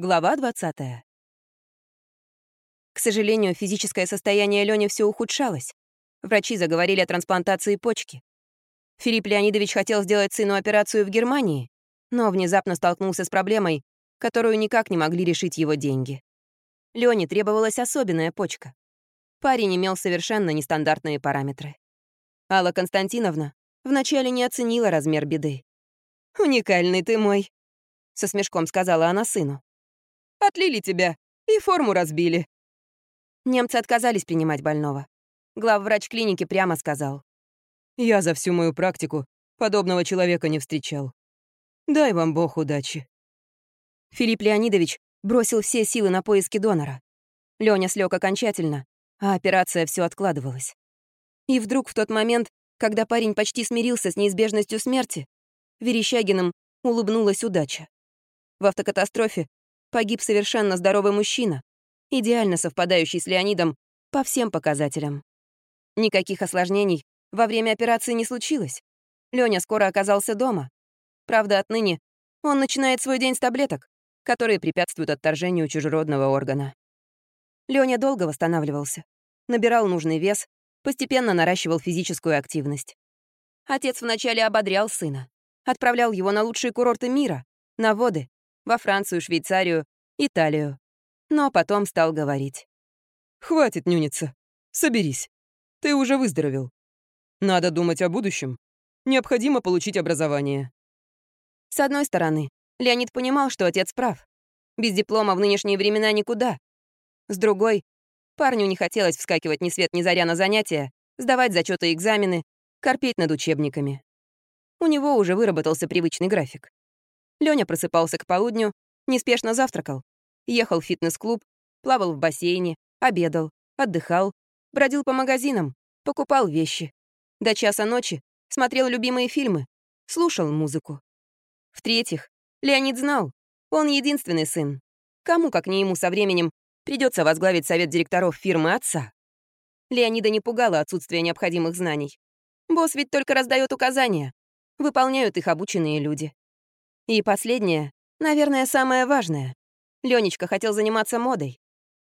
Глава 20. К сожалению, физическое состояние Лёни все ухудшалось. Врачи заговорили о трансплантации почки. Филипп Леонидович хотел сделать сыну операцию в Германии, но внезапно столкнулся с проблемой, которую никак не могли решить его деньги. Лёне требовалась особенная почка. Парень имел совершенно нестандартные параметры. Алла Константиновна вначале не оценила размер беды. «Уникальный ты мой», — со смешком сказала она сыну. Отлили тебя и форму разбили». Немцы отказались принимать больного. Главврач клиники прямо сказал. «Я за всю мою практику подобного человека не встречал. Дай вам бог удачи». Филипп Леонидович бросил все силы на поиски донора. Лёня слег окончательно, а операция все откладывалась. И вдруг в тот момент, когда парень почти смирился с неизбежностью смерти, Верещагиным улыбнулась удача. В автокатастрофе погиб совершенно здоровый мужчина, идеально совпадающий с Леонидом по всем показателям. Никаких осложнений во время операции не случилось. Лёня скоро оказался дома. Правда, отныне он начинает свой день с таблеток, которые препятствуют отторжению чужеродного органа. Лёня долго восстанавливался, набирал нужный вес, постепенно наращивал физическую активность. Отец вначале ободрял сына, отправлял его на лучшие курорты мира, на воды, во Францию, Швейцарию, Италию. Но потом стал говорить. «Хватит нюниться. Соберись. Ты уже выздоровел. Надо думать о будущем. Необходимо получить образование». С одной стороны, Леонид понимал, что отец прав. Без диплома в нынешние времена никуда. С другой, парню не хотелось вскакивать ни свет ни заря на занятия, сдавать зачеты и экзамены, корпеть над учебниками. У него уже выработался привычный график. Лёня просыпался к полудню, неспешно завтракал, ехал в фитнес-клуб, плавал в бассейне, обедал, отдыхал, бродил по магазинам, покупал вещи. До часа ночи смотрел любимые фильмы, слушал музыку. В-третьих, Леонид знал, он единственный сын. Кому, как не ему со временем, придется возглавить совет директоров фирмы отца. Леонида не пугало отсутствие необходимых знаний. Босс ведь только раздает указания. Выполняют их обученные люди. И последнее, наверное, самое важное. Ленечка хотел заниматься модой.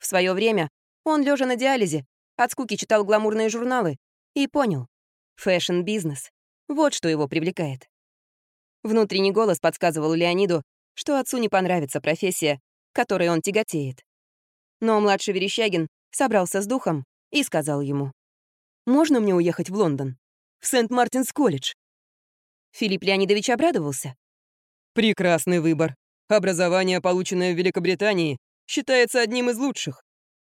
В свое время он, лежа на диализе, от скуки читал гламурные журналы и понял — fashion -бизнес. Вот что его привлекает. Внутренний голос подсказывал Леониду, что отцу не понравится профессия, к которой он тяготеет. Но младший Верещагин собрался с духом и сказал ему. «Можно мне уехать в Лондон? В Сент-Мартинс-колледж?» Филипп Леонидович обрадовался. Прекрасный выбор. Образование, полученное в Великобритании, считается одним из лучших.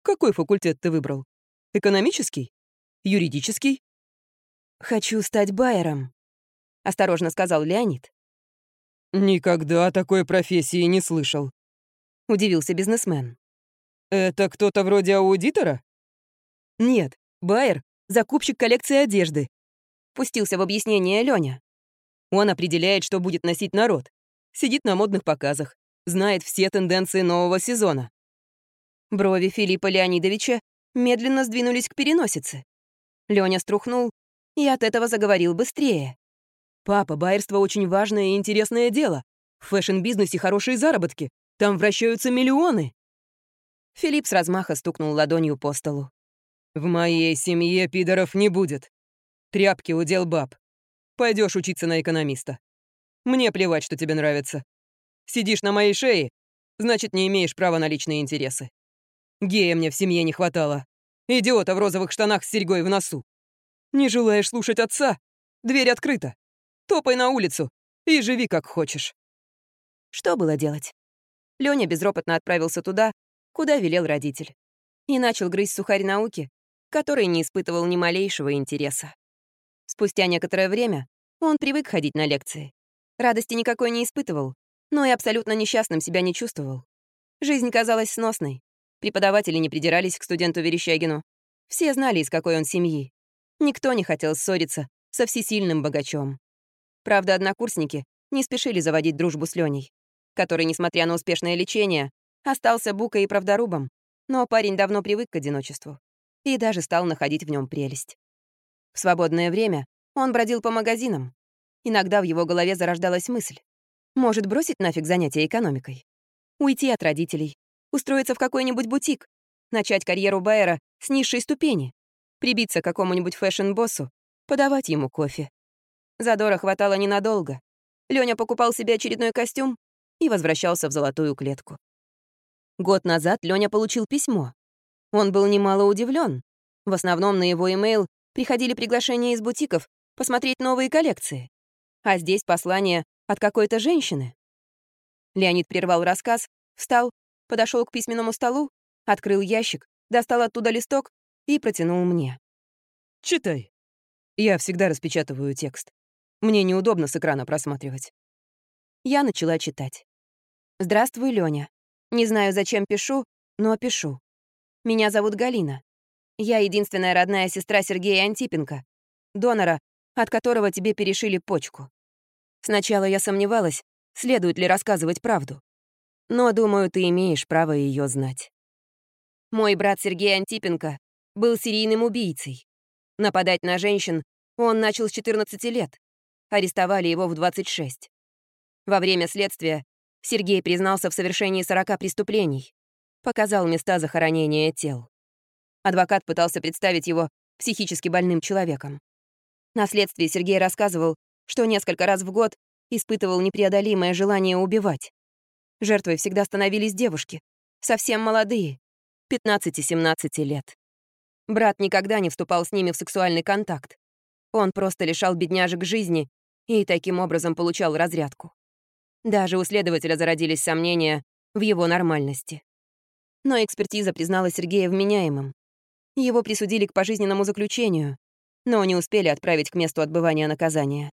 Какой факультет ты выбрал? Экономический? Юридический? «Хочу стать байером», — осторожно сказал Леонид. «Никогда такой профессии не слышал», — удивился бизнесмен. «Это кто-то вроде аудитора?» «Нет, байер — закупщик коллекции одежды», — пустился в объяснение Лёня. «Он определяет, что будет носить народ сидит на модных показах, знает все тенденции нового сезона. Брови Филиппа Леонидовича медленно сдвинулись к переносице. Лёня струхнул и от этого заговорил быстрее. «Папа, байерство очень важное и интересное дело. В fashion -бизнесе хорошие заработки. Там вращаются миллионы». Филипп с размаха стукнул ладонью по столу. «В моей семье пидоров не будет. Тряпки удел баб. Пойдешь учиться на экономиста. Мне плевать, что тебе нравится. Сидишь на моей шее, значит, не имеешь права на личные интересы. Гея мне в семье не хватало. Идиота в розовых штанах с серьгой в носу. Не желаешь слушать отца? Дверь открыта. Топай на улицу и живи как хочешь. Что было делать? Лёня безропотно отправился туда, куда велел родитель. И начал грызть сухарь науки, который не испытывал ни малейшего интереса. Спустя некоторое время он привык ходить на лекции. Радости никакой не испытывал, но и абсолютно несчастным себя не чувствовал. Жизнь казалась сносной. Преподаватели не придирались к студенту Верещагину. Все знали, из какой он семьи. Никто не хотел ссориться со всесильным богачом. Правда, однокурсники не спешили заводить дружбу с Леней, который, несмотря на успешное лечение, остался букой и правдорубом, но парень давно привык к одиночеству и даже стал находить в нем прелесть. В свободное время он бродил по магазинам, Иногда в его голове зарождалась мысль. Может, бросить нафиг занятия экономикой? Уйти от родителей, устроиться в какой-нибудь бутик, начать карьеру Байера с низшей ступени, прибиться к какому-нибудь фэшн-боссу, подавать ему кофе. Задора хватало ненадолго. Лёня покупал себе очередной костюм и возвращался в золотую клетку. Год назад Лёня получил письмо. Он был немало удивлен. В основном на его имейл приходили приглашения из бутиков посмотреть новые коллекции. А здесь послание от какой-то женщины. Леонид прервал рассказ, встал, подошел к письменному столу, открыл ящик, достал оттуда листок и протянул мне. «Читай. Я всегда распечатываю текст. Мне неудобно с экрана просматривать». Я начала читать. «Здравствуй, Лёня. Не знаю, зачем пишу, но пишу. Меня зовут Галина. Я единственная родная сестра Сергея Антипенко, донора, от которого тебе перешили почку. Сначала я сомневалась, следует ли рассказывать правду. Но, думаю, ты имеешь право ее знать. Мой брат Сергей Антипенко был серийным убийцей. Нападать на женщин он начал с 14 лет. Арестовали его в 26. Во время следствия Сергей признался в совершении 40 преступлений. Показал места захоронения тел. Адвокат пытался представить его психически больным человеком. На следствии Сергей рассказывал, что несколько раз в год испытывал непреодолимое желание убивать. Жертвой всегда становились девушки, совсем молодые, 15-17 лет. Брат никогда не вступал с ними в сексуальный контакт. Он просто лишал бедняжек жизни и таким образом получал разрядку. Даже у следователя зародились сомнения в его нормальности. Но экспертиза признала Сергея вменяемым. Его присудили к пожизненному заключению, но не успели отправить к месту отбывания наказания.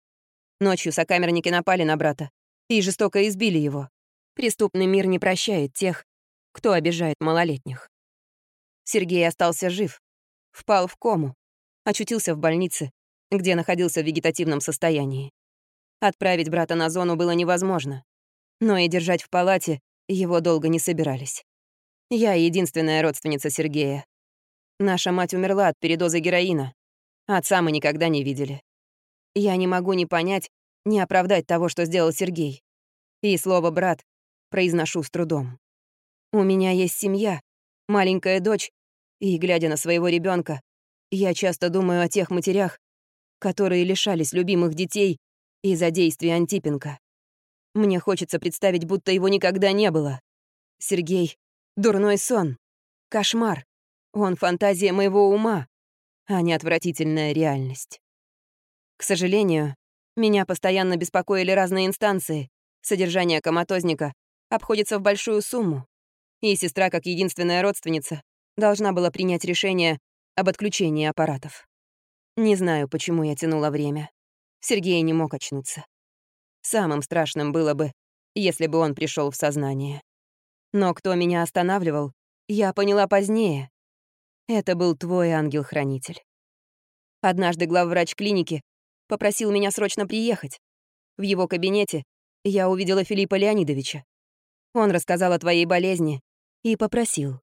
Ночью сокамерники напали на брата и жестоко избили его. Преступный мир не прощает тех, кто обижает малолетних. Сергей остался жив, впал в кому, очутился в больнице, где находился в вегетативном состоянии. Отправить брата на зону было невозможно. Но и держать в палате его долго не собирались. Я единственная родственница Сергея. Наша мать умерла от передоза героина. Отца мы никогда не видели. Я не могу ни понять, ни оправдать того, что сделал Сергей. И слово «брат» произношу с трудом. У меня есть семья, маленькая дочь, и, глядя на своего ребенка, я часто думаю о тех матерях, которые лишались любимых детей из-за действий Антипенко. Мне хочется представить, будто его никогда не было. Сергей — дурной сон, кошмар. Он фантазия моего ума, а не отвратительная реальность. К сожалению, меня постоянно беспокоили разные инстанции. Содержание коматозника обходится в большую сумму. И сестра, как единственная родственница, должна была принять решение об отключении аппаратов. Не знаю, почему я тянула время. Сергей не мог очнуться. Самым страшным было бы, если бы он пришел в сознание. Но кто меня останавливал, я поняла позднее. Это был твой ангел-хранитель. Однажды главврач клиники попросил меня срочно приехать. В его кабинете я увидела Филиппа Леонидовича. Он рассказал о твоей болезни и попросил.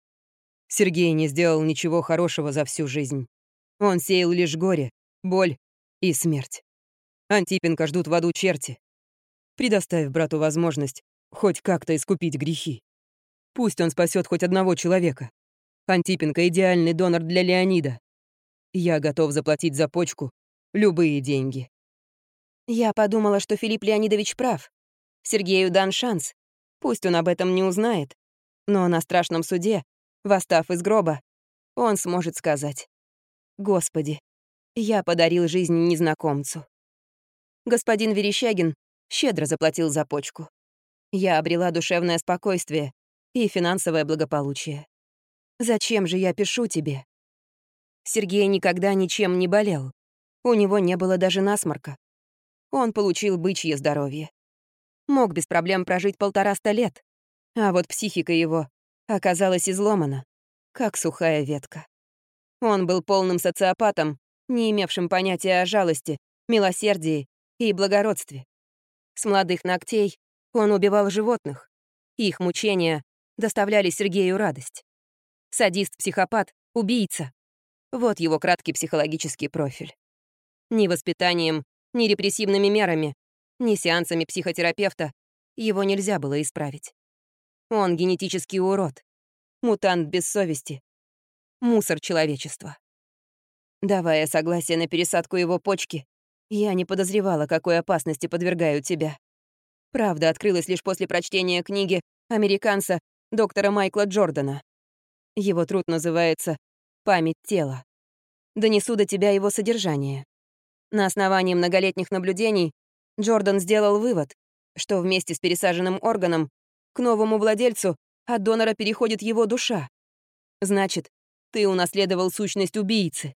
Сергей не сделал ничего хорошего за всю жизнь. Он сеял лишь горе, боль и смерть. Антипенко ждут в аду черти. Предоставь брату возможность хоть как-то искупить грехи. Пусть он спасет хоть одного человека. Антипенко — идеальный донор для Леонида. Я готов заплатить за почку любые деньги. Я подумала, что Филипп Леонидович прав. Сергею дан шанс. Пусть он об этом не узнает. Но на страшном суде, восстав из гроба, он сможет сказать. «Господи, я подарил жизнь незнакомцу». Господин Верещагин щедро заплатил за почку. Я обрела душевное спокойствие и финансовое благополучие. Зачем же я пишу тебе? Сергей никогда ничем не болел. У него не было даже насморка. Он получил бычье здоровье. Мог без проблем прожить полтораста лет. А вот психика его оказалась изломана, как сухая ветка. Он был полным социопатом, не имевшим понятия о жалости, милосердии и благородстве. С молодых ногтей он убивал животных. Их мучения доставляли Сергею радость. Садист-психопат, убийца. Вот его краткий психологический профиль. Ни воспитанием, ни репрессивными мерами, ни сеансами психотерапевта его нельзя было исправить. Он генетический урод. Мутант без совести. Мусор человечества. Давая согласие на пересадку его почки, я не подозревала, какой опасности подвергаю тебя. Правда открылась лишь после прочтения книги американца доктора Майкла Джордана. Его труд называется «Память тела». Донесу до тебя его содержание. На основании многолетних наблюдений Джордан сделал вывод, что вместе с пересаженным органом к новому владельцу от донора переходит его душа. Значит, ты унаследовал сущность убийцы.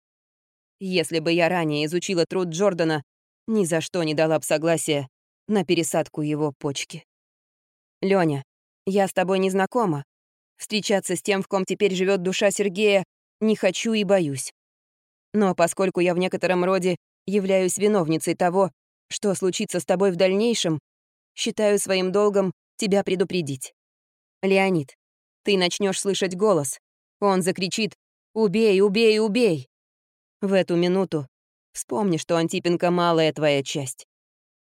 Если бы я ранее изучила труд Джордана, ни за что не дала бы согласия на пересадку его почки. Лёня, я с тобой не знакома. Встречаться с тем, в ком теперь живет душа Сергея, не хочу и боюсь. Но поскольку я в некотором роде являюсь виновницей того, что случится с тобой в дальнейшем, считаю своим долгом тебя предупредить. Леонид, ты начнешь слышать голос. Он закричит «Убей, убей, убей!» В эту минуту вспомни, что Антипенко — малая твоя часть.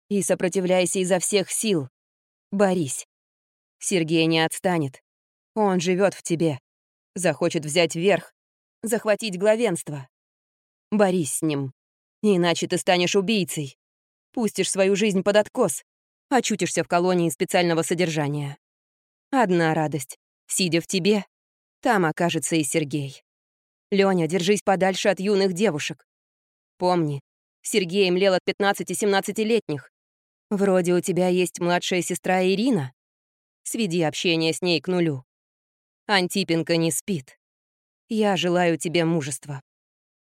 И сопротивляйся изо всех сил. Борись. Сергей не отстанет. Он живет в тебе. Захочет взять верх, захватить главенство. Борись с ним. Иначе ты станешь убийцей. Пустишь свою жизнь под откос. Очутишься в колонии специального содержания. Одна радость. Сидя в тебе, там окажется и Сергей. Лёня, держись подальше от юных девушек. Помни, Сергей млел от 15-17-летних. Вроде у тебя есть младшая сестра Ирина. Сведи общение с ней к нулю. Антипенко не спит. Я желаю тебе мужества.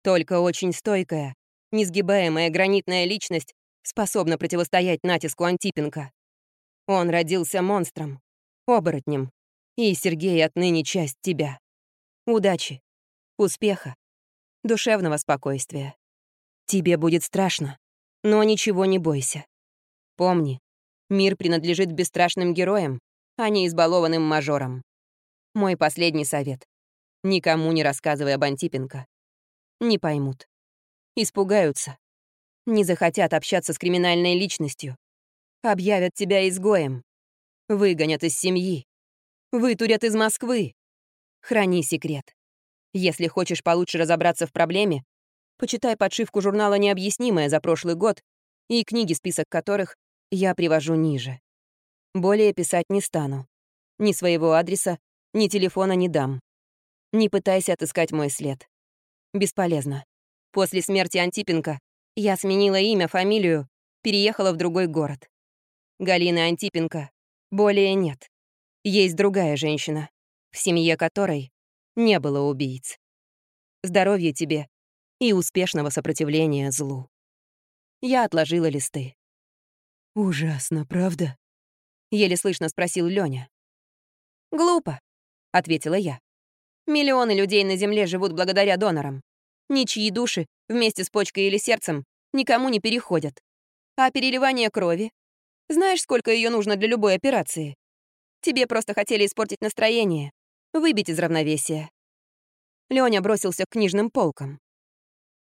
Только очень стойкая, несгибаемая гранитная личность способна противостоять натиску Антипенко. Он родился монстром, оборотнем, и Сергей отныне часть тебя. Удачи, успеха, душевного спокойствия. Тебе будет страшно, но ничего не бойся. Помни, мир принадлежит бесстрашным героям, а не избалованным мажорам. Мой последний совет. Никому не рассказывай об Антипенко. Не поймут. Испугаются. Не захотят общаться с криминальной личностью. Объявят тебя изгоем. Выгонят из семьи. Вытурят из Москвы. Храни секрет. Если хочешь получше разобраться в проблеме, почитай подшивку журнала «Необъяснимое» за прошлый год и книги, список которых я привожу ниже. Более писать не стану. Ни своего адреса, ни телефона не дам. Не пытайся отыскать мой след. Бесполезно. После смерти Антипенко я сменила имя, фамилию, переехала в другой город. Галины Антипенко более нет. Есть другая женщина, в семье которой не было убийц. Здоровья тебе и успешного сопротивления злу. Я отложила листы. «Ужасно, правда?» — еле слышно спросил Лёня. «Глупо», — ответила я. «Миллионы людей на Земле живут благодаря донорам. Ничьи души, вместе с почкой или сердцем, никому не переходят. А переливание крови? Знаешь, сколько ее нужно для любой операции? Тебе просто хотели испортить настроение, выбить из равновесия. Лёня бросился к книжным полкам.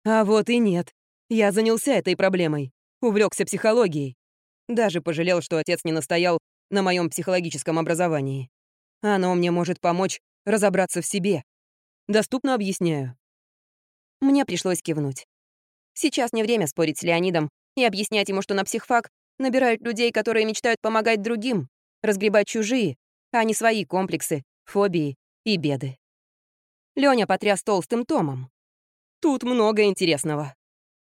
А вот и нет. Я занялся этой проблемой, увлекся психологией. Даже пожалел, что отец не настоял на моем психологическом образовании. Оно мне может помочь разобраться в себе. Доступно объясняю. Мне пришлось кивнуть. Сейчас не время спорить с Леонидом и объяснять ему, что на психфак набирают людей, которые мечтают помогать другим, разгребать чужие, а не свои комплексы, фобии и беды. Лёня потряс толстым томом. Тут много интересного.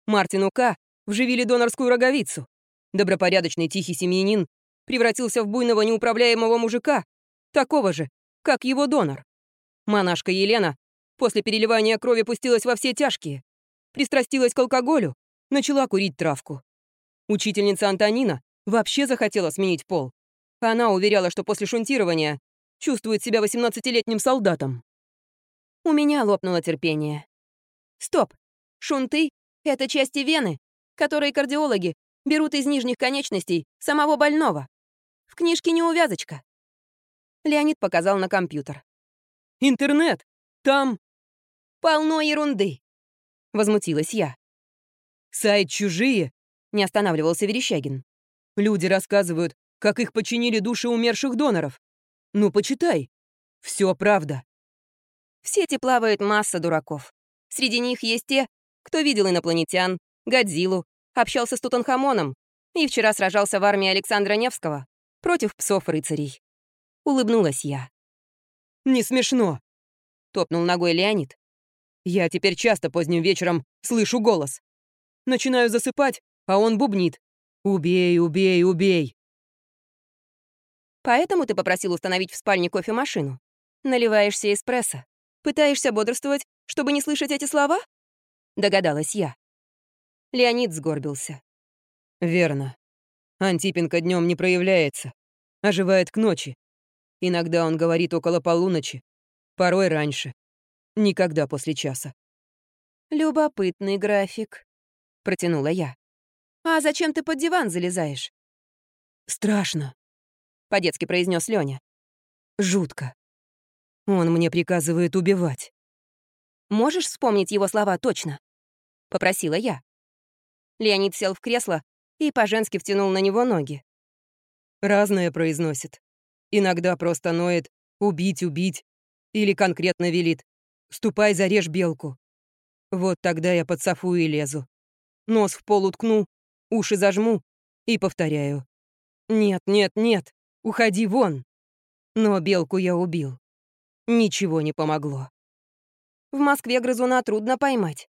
Мартину К. вживили донорскую роговицу. Добропорядочный тихий семьянин превратился в буйного неуправляемого мужика, такого же, как его донор. Монашка Елена после переливания крови пустилась во все тяжкие, пристрастилась к алкоголю, начала курить травку. Учительница Антонина вообще захотела сменить пол. Она уверяла, что после шунтирования чувствует себя 18-летним солдатом. У меня лопнуло терпение. Стоп! Шунты — это части вены, которые кардиологи берут из нижних конечностей самого больного. В книжке не увязочка. Леонид показал на компьютер. «Интернет! Там...» «Полно ерунды!» — возмутилась я. «Сайт «Чужие»?» — не останавливался Верещагин. «Люди рассказывают, как их починили души умерших доноров. Ну, почитай. Все правда. В сети плавает масса дураков. Среди них есть те, кто видел инопланетян, Годзиллу, общался с Тутанхамоном и вчера сражался в армии Александра Невского против псов-рыцарей. Улыбнулась я. «Не смешно», — топнул ногой Леонид. «Я теперь часто поздним вечером слышу голос. Начинаю засыпать, а он бубнит. «Убей, убей, убей!» «Поэтому ты попросил установить в спальне кофемашину? Наливаешься эспрессо? Пытаешься бодрствовать, чтобы не слышать эти слова?» Догадалась я. Леонид сгорбился. «Верно. Антипенко днем не проявляется. Оживает к ночи. Иногда он говорит около полуночи. Порой раньше. Никогда после часа. «Любопытный график», — протянула я. «А зачем ты под диван залезаешь?» «Страшно», — по-детски произнес Лёня. «Жутко. Он мне приказывает убивать». «Можешь вспомнить его слова точно?» — попросила я. Леонид сел в кресло и по-женски втянул на него ноги. Разное произносит. Иногда просто ноет «убить, убить» или конкретно велит «ступай, зарежь белку». Вот тогда я под софу и лезу. Нос в пол уткну, уши зажму и повторяю. «Нет, нет, нет, уходи вон!» Но белку я убил. Ничего не помогло. В Москве грызуна трудно поймать.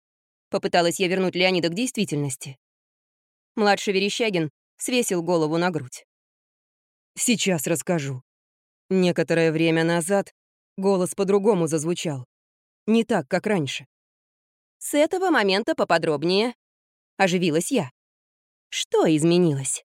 Попыталась я вернуть Леонида к действительности. Младший Верещагин свесил голову на грудь. «Сейчас расскажу. Некоторое время назад голос по-другому зазвучал. Не так, как раньше. С этого момента поподробнее. Оживилась я. Что изменилось?